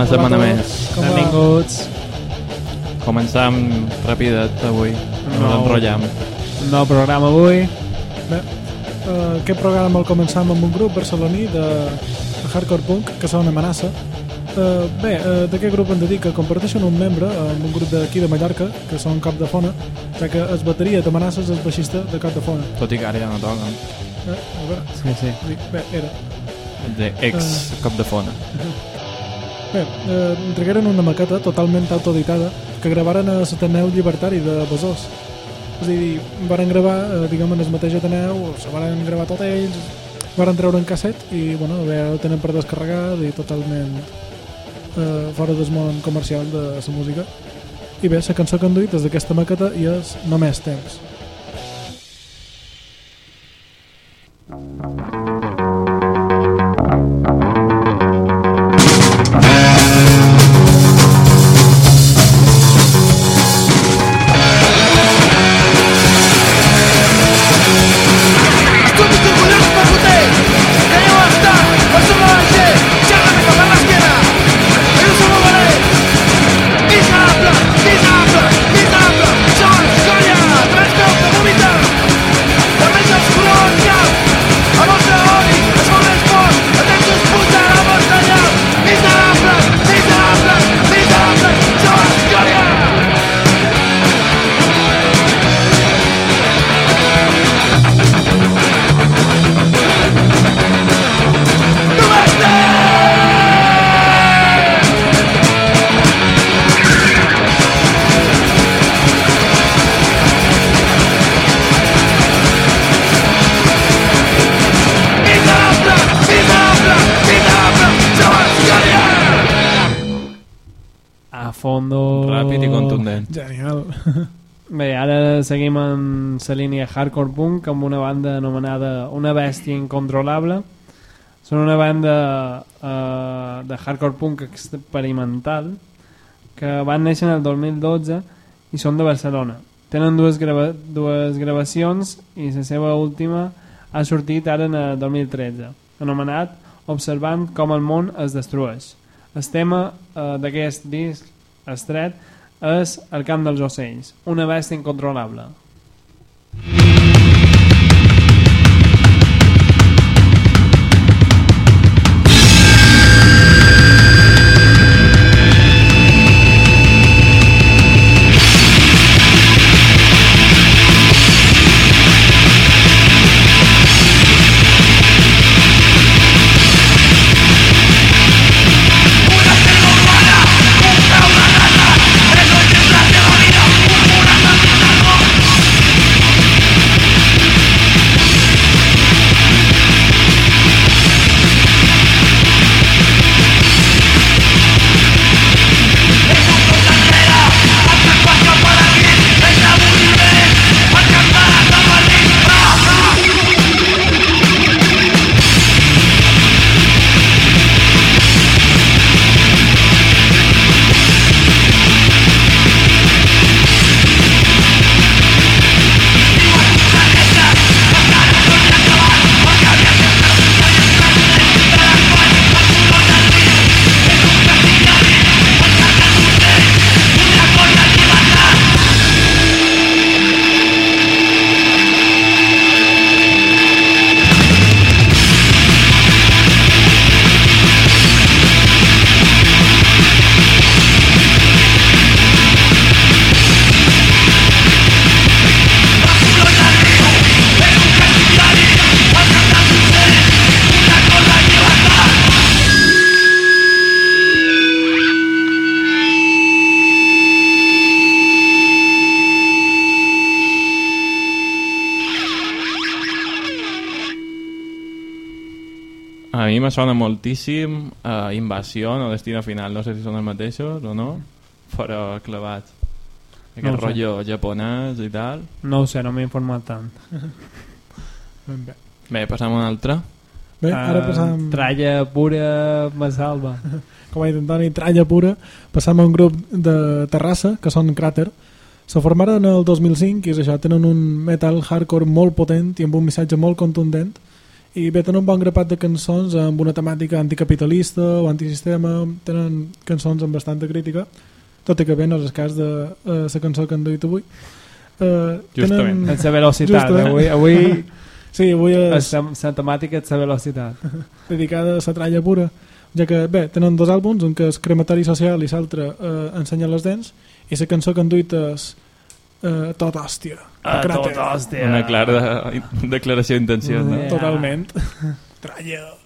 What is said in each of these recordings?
Una setmana Hola a més. Com va? Benvinguts. Començam rapidet avui, no No. enrotllam. Un nou programa avui. Bé, uh, aquest programa el començam amb un grup barceloní de, de hardcore punk que són Amenaça. Uh, bé, uh, d'aquest grup en dedica comparteixen un membre amb un grup d'aquí de Mallorca que són Cap de Fona ja que es bateria d'Amenaces és baixista de Cap de Fona Tot i que ara ja no toquen. eh, a veure, Sí, sí. bé, era De ex cop de fona. Bé, eh, entregueren una maqueta totalment autoeditada que gravaren a l'Ateneu Llibertari de Besòs. És a dir, varen gravar, eh, diguem, en el mateix Ateneu, se varen gravar tot ells, varen treure en casset i, bueno, bé, ho tenen per descarregar i totalment eh, fora del món comercial de la música. I bé, la cançó que han duit des d'aquesta maqueta i és Només temps. Ràpid i contundent. Genial. Bé, ara seguim en la línia hardcore punk amb una banda anomenada Una bèstia incontrolable. Són una banda eh, de hardcore punk experimental que van néixer en el 2012 i són de Barcelona. Tenen dues, grava dues gravacions i la seva última ha sortit ara en el 2013, anomenat Observant com el món es destrueix. El tema eh, d'aquest disc estret és El camp dels ocells, una bèstia incontrolable. A sona moltíssim uh, Invasió o Destino Final. No sé si són els mateixos o no, però clavat. Aquest No ho sé. rotllo japonès i tal. No ho sé, no m'he informat tant. Ben bé. Bé, passam a un altre. Bé, ara Eh, passam... Tralla pura me salva. com ha dit Antoni, tralla pura, passam a un grup de Terrassa, que són Cràter. Se formaren el 2005 i és això, tenen un metal hardcore molt potent i amb un missatge molt contundent i bé, tenen un bon grapat de cançons amb una temàtica anticapitalista o antisistema, tenen cançons amb bastanta crítica, tot i que bé no és el cas de uh, la cançó que han duit avui. Uh, Justament. La velocitat. Justament. Avui, avui Sí, avui és la, temàtica és la velocitat. dedicada a la tralla pura, ja que, bé, tenen dos àlbums, un que és Crematori Social i l'altre eh, Ensenya les dents, i la cançó que han duit és eh, Tot hòstia. A Cràter. tot, hòstia. Una clara declaració d'intenció, no? Yeah. Totalment. Tralla.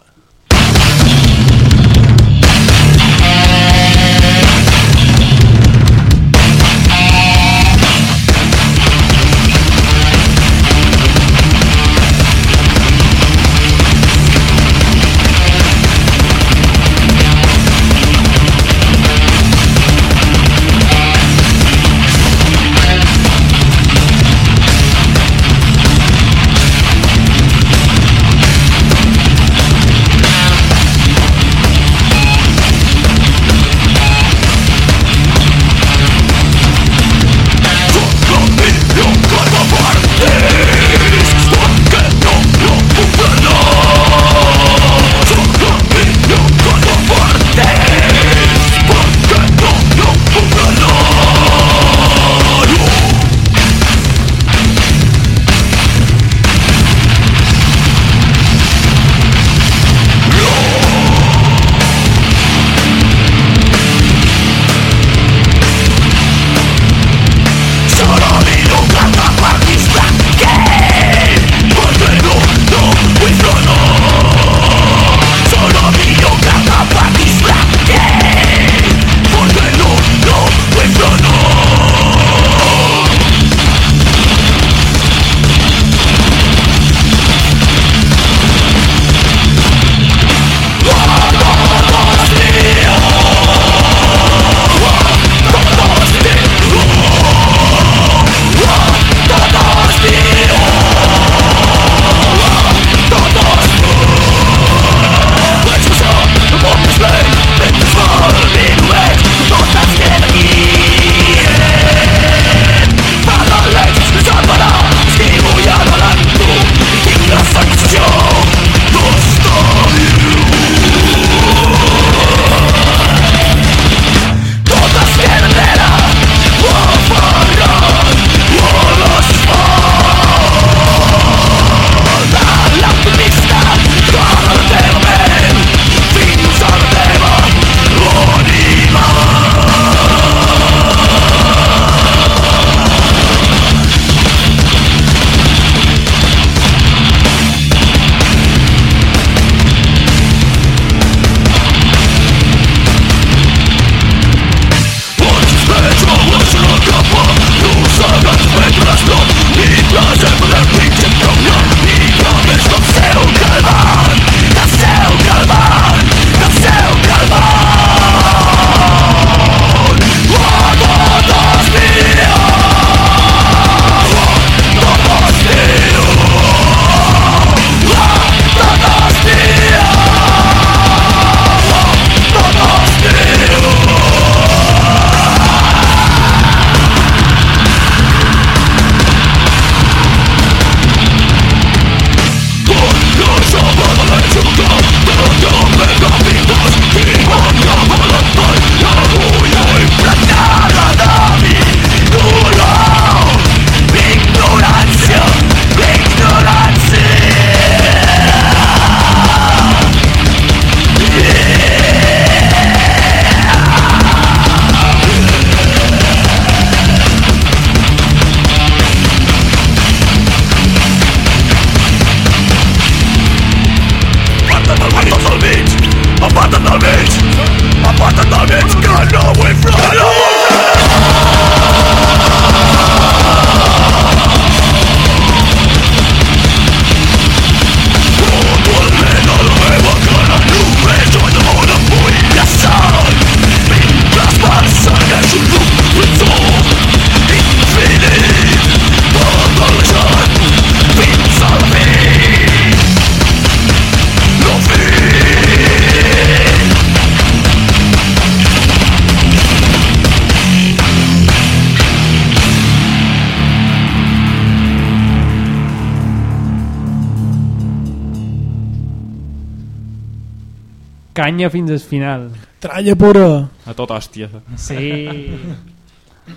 Canya fins al final. Tralla pura. A tot hòstia. Sí.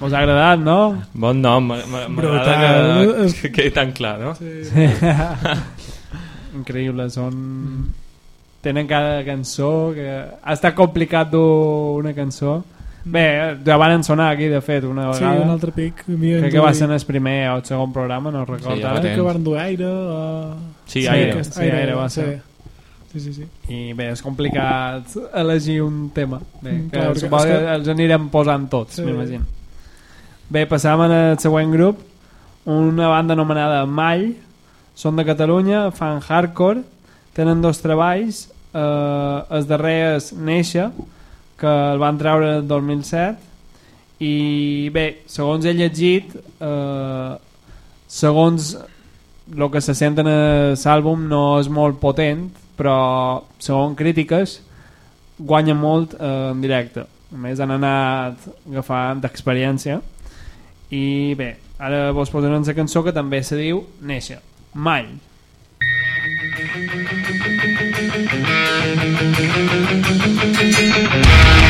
Us ha agradat, no? Bon nom, m'agrada que, que quedi tan clar, no? Increïble, són... Tenen cada cançó que... Ha estat complicat dur una cançó. Bé, ja van sonar aquí, de fet, una Sí, vegada. un altre pic. Crec que va ser en el primer o el segon programa, no recordo Sí, ja que van dur aire. Uh... Sí, aire. aquest Sí, aire va sí. ser. Sí, sí, sí. I bé, és complicat elegir un tema. Bé, Mm, que clar, suposo que que- els anirem posant tots, Sí. m'imagino. Bé, passam al següent grup. Una banda anomenada Mall. Són de Catalunya, fan hardcore. Tenen dos treballs. Eh, el darrer és Néixer, que el van treure el 2007. I bé, segons he llegit, eh, segons el que se sent en l'àlbum no és molt potent, però segons crítiques guanya molt eh, en directe. A més han anat agafant experiència i bé, ara vos posarem la cançó que també se diu Néixer. All right,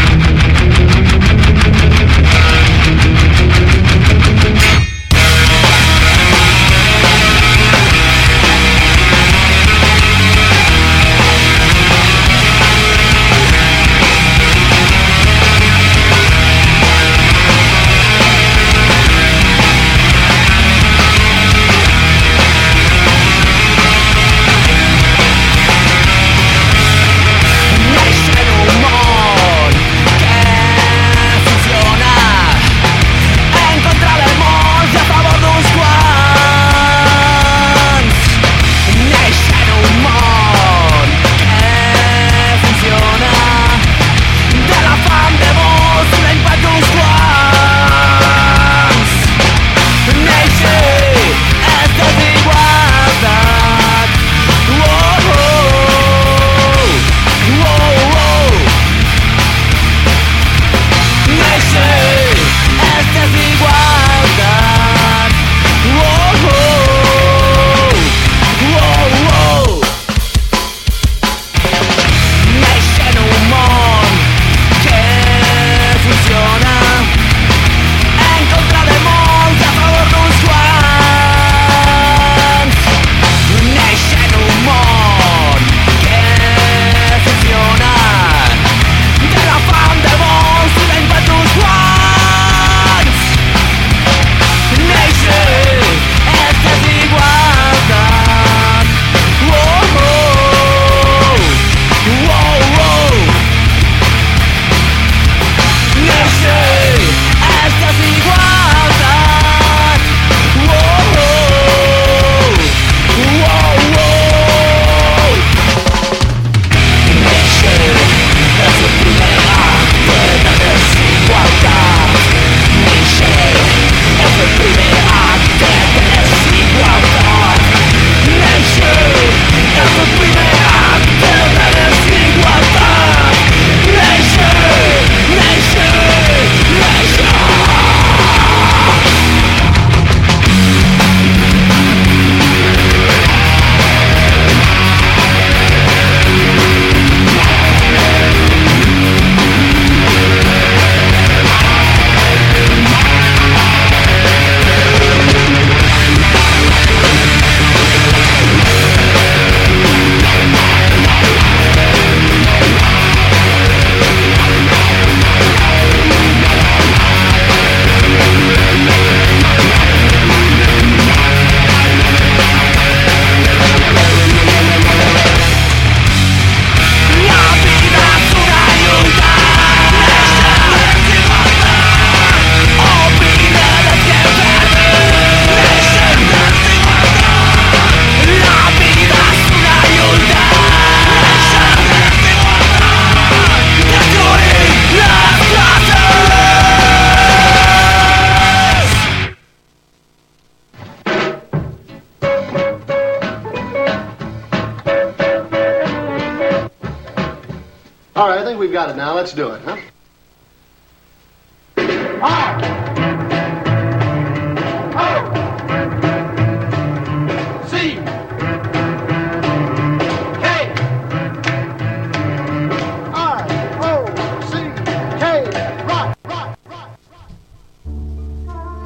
we've got it now. Let's do it, huh?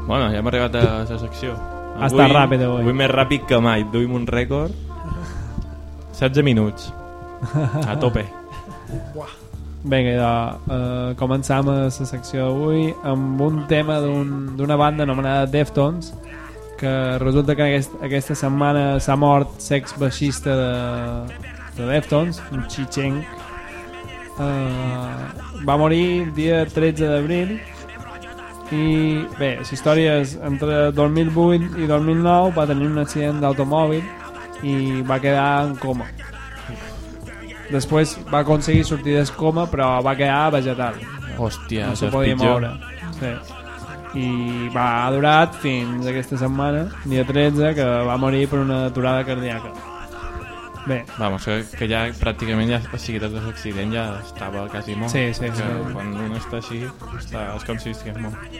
Bueno, ja hem arribat a la secció. Avui, Està ràpid, avui. Avui més ràpid que mai. Duim un rècord. 16 minuts. A tope. Buah. Vinga, idò, uh, començam a la secció d'avui amb un tema d'un- d'una banda anomenada Deftones que resulta que aquest, aquesta setmana s'ha mort sex baixista de, de Deftones, un Chicheng. Uh, va morir el dia 13 d'abril i bé, la història és entre 2008 i 2009 va tenir un accident d'automòbil i va quedar en coma després va aconseguir sortir del coma però va quedar vegetal Hòstia, no se és podia pitjor. moure sí. i va durat fins aquesta setmana dia 13 que va morir per una aturada cardíaca bé, Vamos, que, que ja pràcticament ja, o sigui, tot l'accident ja estava quasi mort. Sí, sí, que sí. Quan un està així, està, es consisteix que és mort.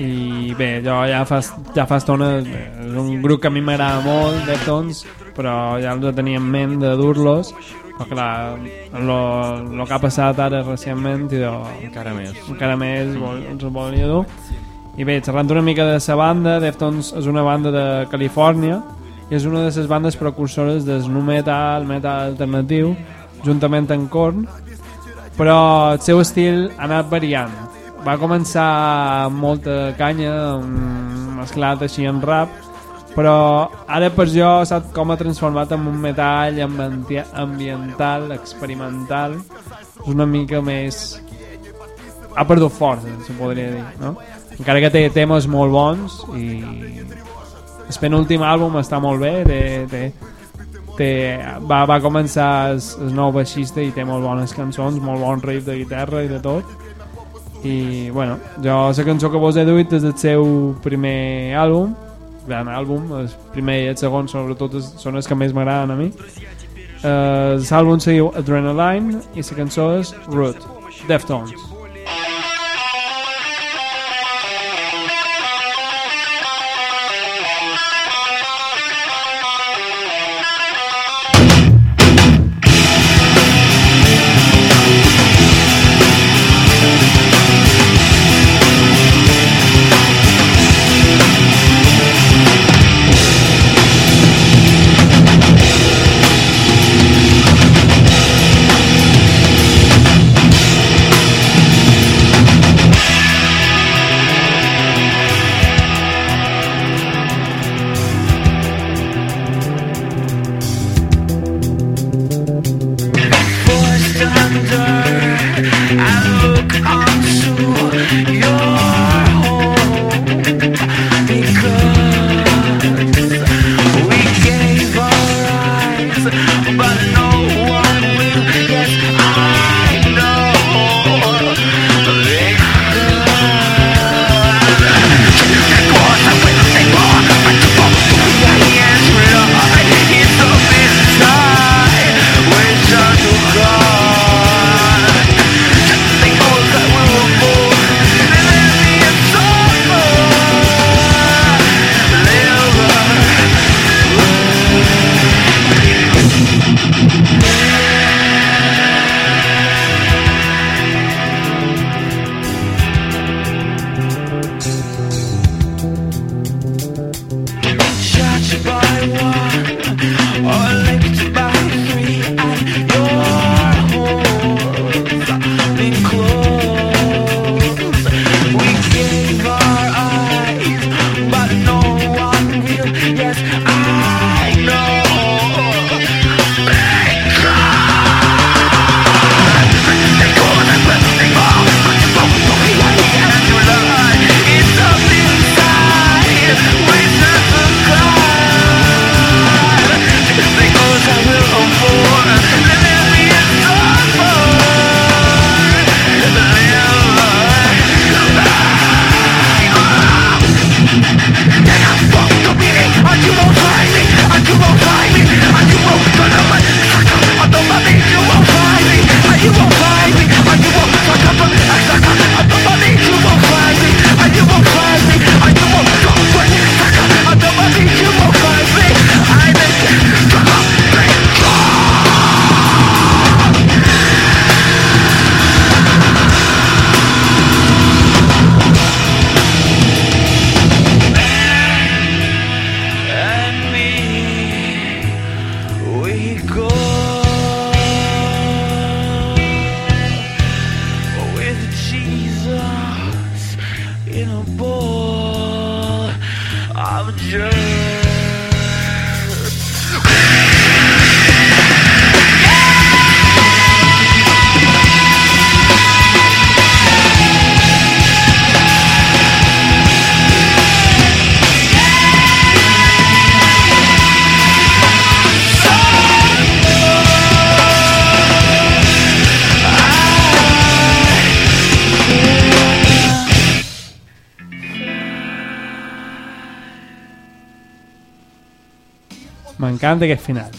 i bé, jo ja fa, ja fa estona és un grup que a mi m'agrada molt Deftones, però ja els tenia en ment de dur-los però clar, lo, lo que ha passat ara recentment i de, Encara més. encara més vol, ens ho volia dur i bé, xerrant una mica de la banda Deftones és una banda de Califòrnia i és una de les bandes precursores del nu metal, metal alternatiu juntament amb Korn però el seu estil ha anat variant va començar amb molta canya um, mesclat així en rap però ara per jo sap com ha transformat en un metall ambiental, experimental és una mica més ha perdut força, se podria dir no? encara que té temes molt bons i el penúltim àlbum està molt bé té, té, té, va, va començar el, el nou baixista i té molt bones cançons molt bon riff de guitarra i de tot i bueno, jo la cançó que vos he duit és del seu primer àlbum gran àlbum, el primer i el segon sobretot són els que més m'agraden a mi. Uh, l'àlbum se diu Adrenaline i la cançó és Root Deftones of dream M'encanta aquest final.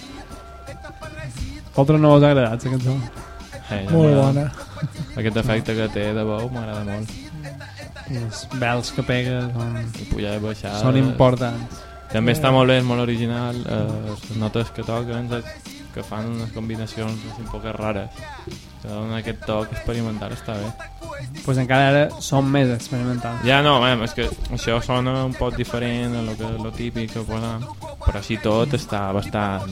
Altres no us ha agradat, aquesta cançó. Eh, Molt bona. Aquest efecte que té de veu m'agrada molt. I els bels que pega són, pujar i baixar. són importants. També està molt bé, és molt original. Eh, les notes que toquen, saps? Que fan unes combinacions un poc rares. Que donen aquest toc experimental, està bé. pues encara ara són més experimentals. Ja no, eh, és que això sona un poc diferent a lo, que, lo típic que posen, però així tot està bastant,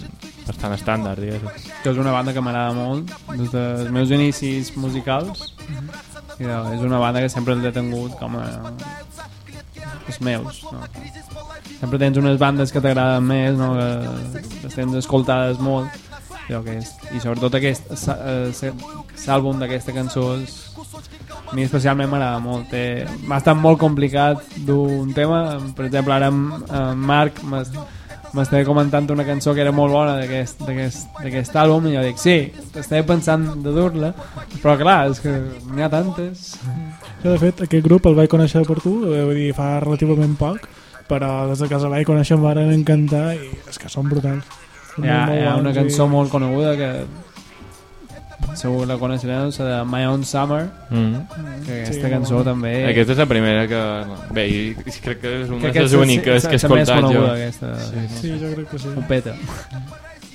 bastant estàndard, diguéssim. Que és una banda que m'agrada molt des dels meus inicis musicals. I, eh, és una banda que sempre els he tingut com a els meus. No? Sempre tens unes bandes que t'agraden més, no? que les tens escoltades molt. I, aquest, i sobretot aquest sa- eh, l'àlbum d'aquesta cançó és, a mi especialment m'agrada molt. Té- m'ha estat molt complicat d'un tema. Per exemple ara en, en Marc m'es- m'estava comentant una cançó que era molt bona d'aquest àlbum i jo dic, sí, estava pensant de dur-la però clar, és que n'hi ha tantes. Jo, de fet, aquest grup el vaig conèixer per tu, eh, vull dir, fa relativament poc, però des de els vaig conèixer em van encantar i és que són brutals. Hi ha, hi ha una cançó i- molt coneguda que segur la coneixereu, la de My Own Summer Mm. que Sí, aquesta molt cançó també Aquesta és la primera que... Bé, i crec que és una de les és- úniques que he escoltat jo. coneguda aquesta Sí, jo crec que sí. ho peta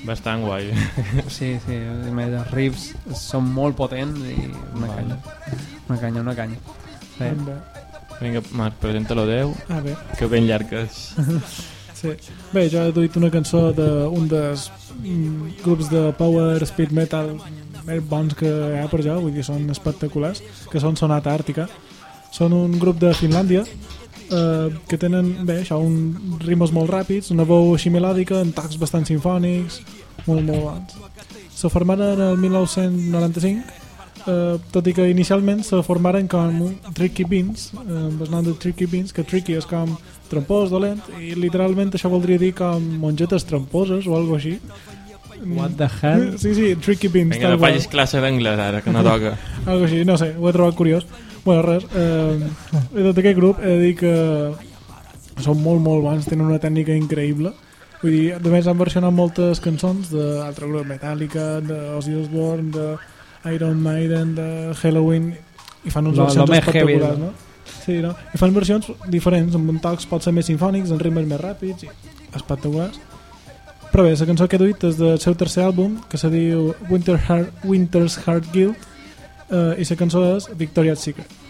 Bastant guai. Sí, sí, a més els riffs són molt potents i una Vale. canya. Una canya, una canya. Sí. Vinga, Marc, presenta-lo Déu, Ah, bé. que ben llarg és. Sí. Bé, jo he duit una cançó d'un dels mm, grups de power speed metal més bons que hi ha per jo, vull dir, són espectaculars, que són Sonata Àrtica. Són un grup de Finlàndia eh, que tenen, bé, això, un ritmes molt ràpids, una veu així melòdica, amb tocs bastant sinfònics, molt, molt bons. Se formaren el 1995, eh, tot i que inicialment se formaren com Tricky Beans, eh, amb el nom de Tricky Beans, que Tricky és com trampós, dolent, i literalment això voldria dir com mongetes tramposes o alguna així. What the hell? Sí, sí, Tricky Beans. Vinga, no facis classe d'anglès ara, que no toca. Algo així, no sé, ho he trobat curiós. Bueno, res, eh, d'aquest grup he de dir que són molt, molt bons, tenen una tècnica increïble. Vull dir, a més han versionat moltes cançons d'altres grups, Metallica, de Ozzy Osbourne, de Iron Maiden, de Halloween, i fan uns versions espectaculars, no? no? Sí, no? I fan versions diferents, amb un tocs pot ser més sinfònics, amb ritmes més ràpids, i espectaculars. Però bé, la cançó que he duit és del seu tercer àlbum, que se diu Winter Heart, Winter's Heart Guild, eh, i la cançó és Victoria's Secret.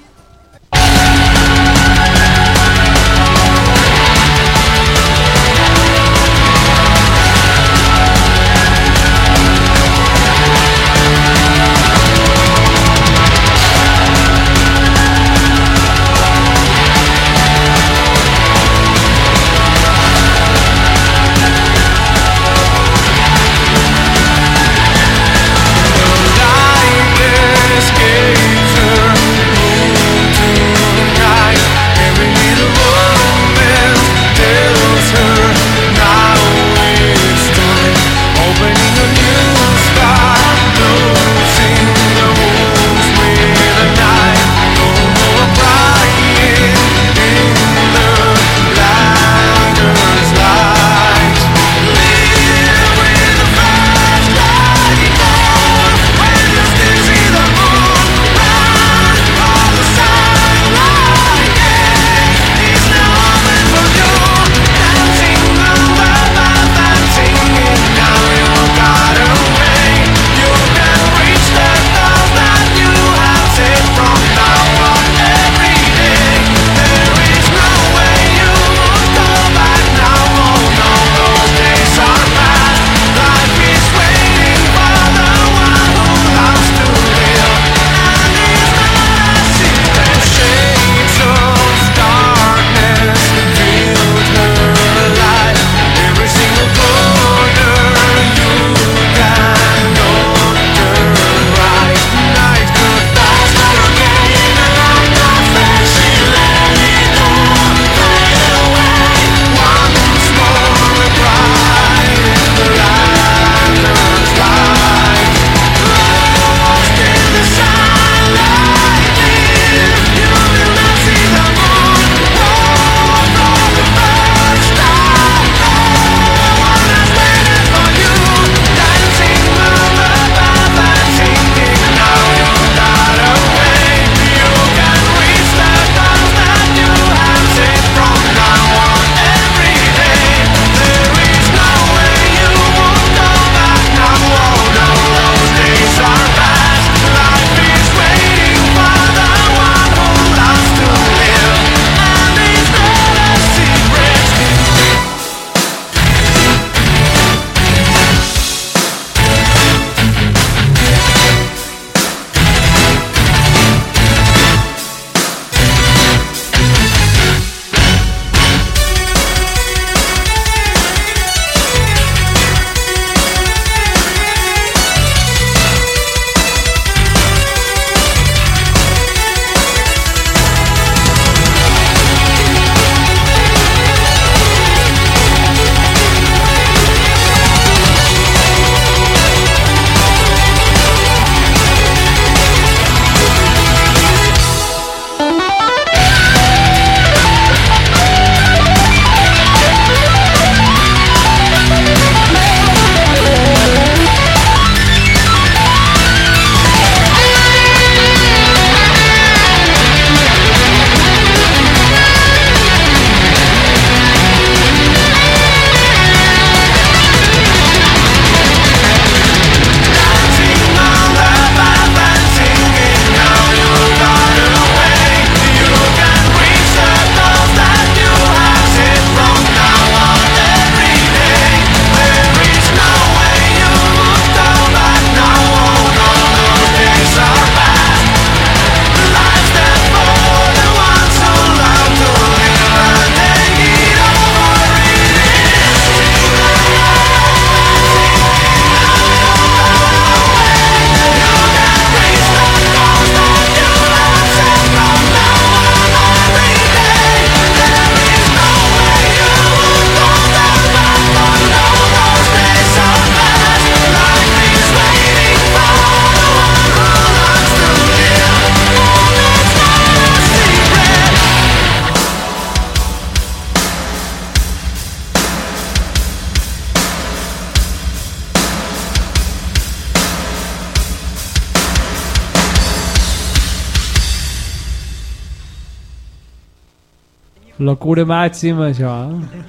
Locura màxima, això, eh?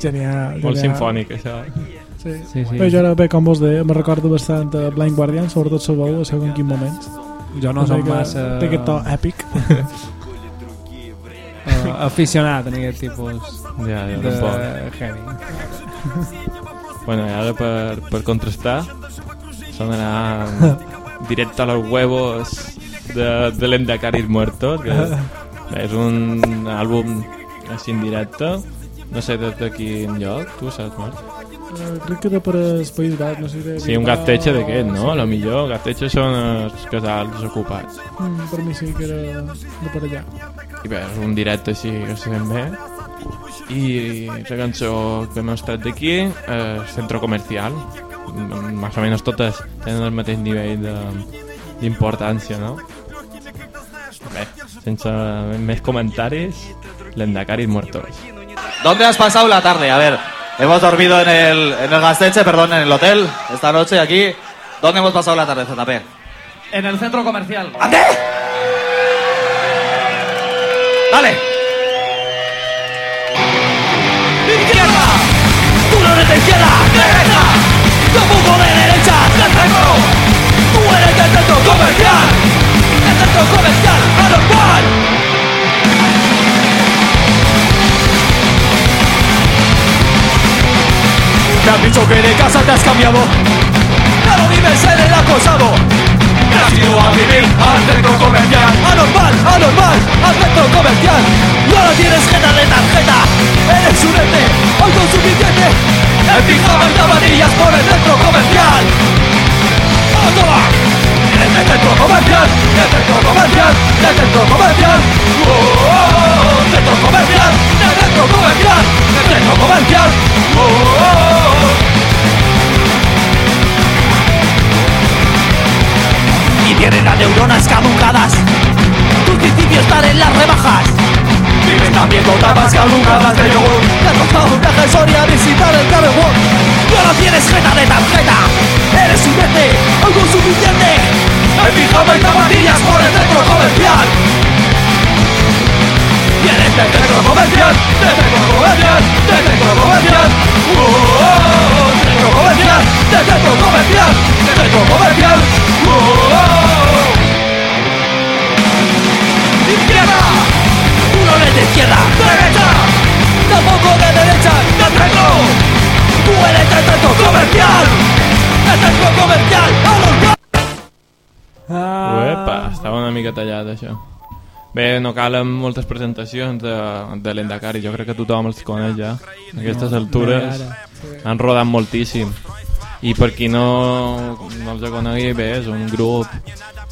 Genial. Molt genial. sinfònic, això. Sí. Sí, sí. Bé, jo ara, bé, com vos deia, me recordo bastant a Blind Guardian, sobretot la veu, a segons quin moments. Jo no que- massa Té aquest to èpic. eh, aficionat en aquest tipus Ja, ja, de tampoc. heavy. Bueno, i ara per, per contrastar sonarà directe a los huevos de, de l'Endacaris Muertos que és un àlbum així en directe no sé des de quin lloc, tu saps Marc? Eh, crec que de per el País Basc, no sé si... de Sí, un o- d'aquest, no? sí. Lo millor, gasteche són els casals ocupats. Mm, per mi sí que era de per allà. I bé, és un directe així que se sent bé. I la cançó que hem estat d'aquí és Centro Comercial. Mm, Más o menos totes tenen el mateix nivell de- d'importància, no? Bé, sense més comentaris, l'Endacaris Muertos. ¿Dónde has pasado la tarde? A ver, hemos dormido en el, en el Gasteche, perdón, en el hotel, esta noche aquí. ¿Dónde hemos pasado la tarde, ZP? En el centro comercial. ¡Ande! ¡Dale! ¡Izquierda! ¡Tú no eres de izquierda! ¡Derecha! ¡Tampoco de derecha! ¡De centro! ¡Tú eres del centro comercial! ¡Del centro comercial! ¡Anormal! Me han dicho que de casa te has cambiado. ¡Ya no vives en el acosado! Te has ido a vivir al centro comercial. ¡Anormal! ¡Anormal! ¡Al centro comercial! ¡Y ahora tienes jeta de tarjeta! ¡Eres un ente! ¡Autosuficiente! ¡En pijama y zapatillas por el centro comercial! ¡Vamos, toma! ¡Eres del centro comercial! ¡Del centro comercial! ¡Del centro comercial! ¡Oh! ¡Centro comercial! ¡Del centro comercial! ¡Del centro comercial! ¡Oh, oh, oh! Y tienen las neuronas caducadas. Tus principios están en las rebajas. Vives también con tapas caducadas de yogur. Te has costado un viaje a Soria a visitar el Carrefour. Y ahora tienes jeta de tarjeta. Eres un ente autosuficiente. En pijama y zapatillas por el centro comercial. Tienes Del centro comercial, del centro comercial, del centro comercial. Oh, centro comercial, del centro comercial, del centro comercial. Tampoco de derecha. De centro. Tú eres del centro comercial. Del centro comercial. ¡Vamos, Ah, Uepa, estava una mica tallat això. Bé, no calen moltes presentacions de, de l'Endacari, jo crec que tothom els coneix ja. A aquestes altures han rodat moltíssim. I per qui no, no els conegui, bé, és un grup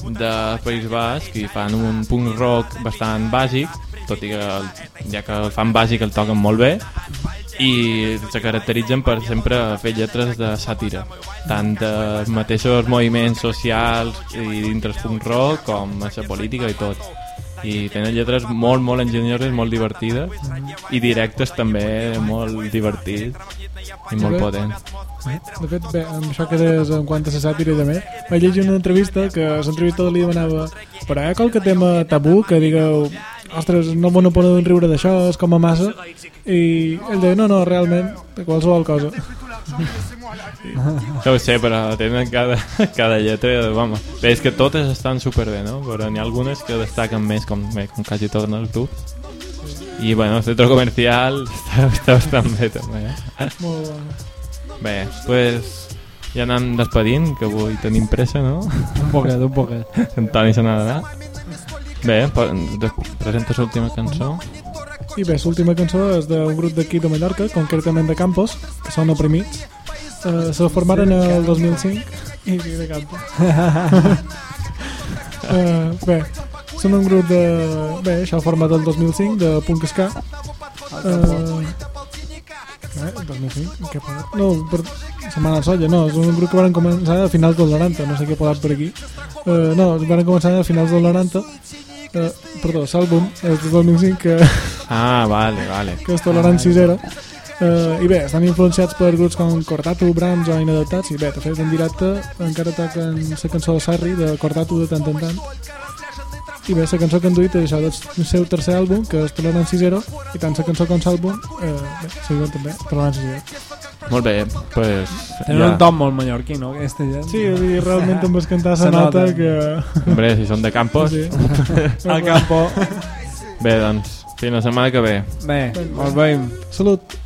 de País Basc i fan un punk rock bastant bàsic, tot i que el, ja que el fan bàsic el toquen molt bé i se caracteritzen per sempre fer lletres de sàtira. Tant dels mateixos moviments socials i dintre el punk rock com a la política i tot. I tenen lletres molt, molt enginyoses, molt divertides i directes també molt divertits i molt potents. De fet, bé, amb això que deies en quant a la sàtira també, vaig llegir una entrevista que l'entrevistador li demanava però hi ha qualque tema tabú que digueu ostres, no no poden riure d'això, és com a massa i ell deia, no, no, realment de qualsevol cosa No ho sé, però tenen cada, cada lletra, vamos. Bé, és que totes estan superbé, no? Però n'hi ha algunes que destaquen més, com, bé, com quasi tots els grups. I, bueno, el centre comercial està, està bastant bé, també, eh? molt bona Bé, pues ja anem despedint, que avui tenim pressa, no? Un poquet, un poquet. En Toni se n'ha d'anar. Bé, presenta l'última cançó. I bé, l'última cançó és d'un grup d'aquí de Mallorca, concretament de Campos, que són oprimits. Uh, se formaren el 2005 i sí, de Campos. uh, bé, són un grup de... Bé, això format el 2005, de punk ska. Uh, eh, 2005? Què ha posat? No, per Setmana Solla, no, és un grup que van començar a finals del 90, no sé què ha posat per aquí. Uh, no, van començar a finals del 90, uh, perdó, l'àlbum és del 2005, que Ah, vale, vale. que és tolerant cisera uh, i bé, estan influenciats per grups com Cortatu, Brahms o Inadaptats i bé, de fet en directe encara toquen la cançó de Sarri de Cortatu de tant en tant i bé, la cançó que han duit és això del seu tercer àlbum, que és Tolerance Zero, i tant la cançó com l'àlbum, eh, bé, també, Tolerance Zero. Molt bé, pues... Tenen un tom molt mallorquí, no? Aquesta gent. Sí, a dir, realment amb el cantar nota nota. que... Hombre, si són de Campos... Sí. Al campo. Bé, doncs, fins la setmana que ve. Bé, molt bé. Salut.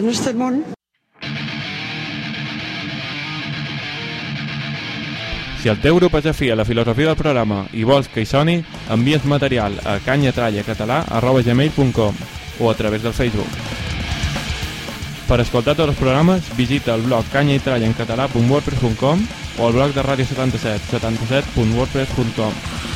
En este món. Si el teu grup es afia a la filosofia del programa i vols que hi soni, envies material a canyatrallacatalà.gmail.com o a través del Facebook. Per escoltar tots els programes, visita el blog canyaitrallaencatalà.wordpress.com o el blog de Ràdio 77, 77.wordpress.com.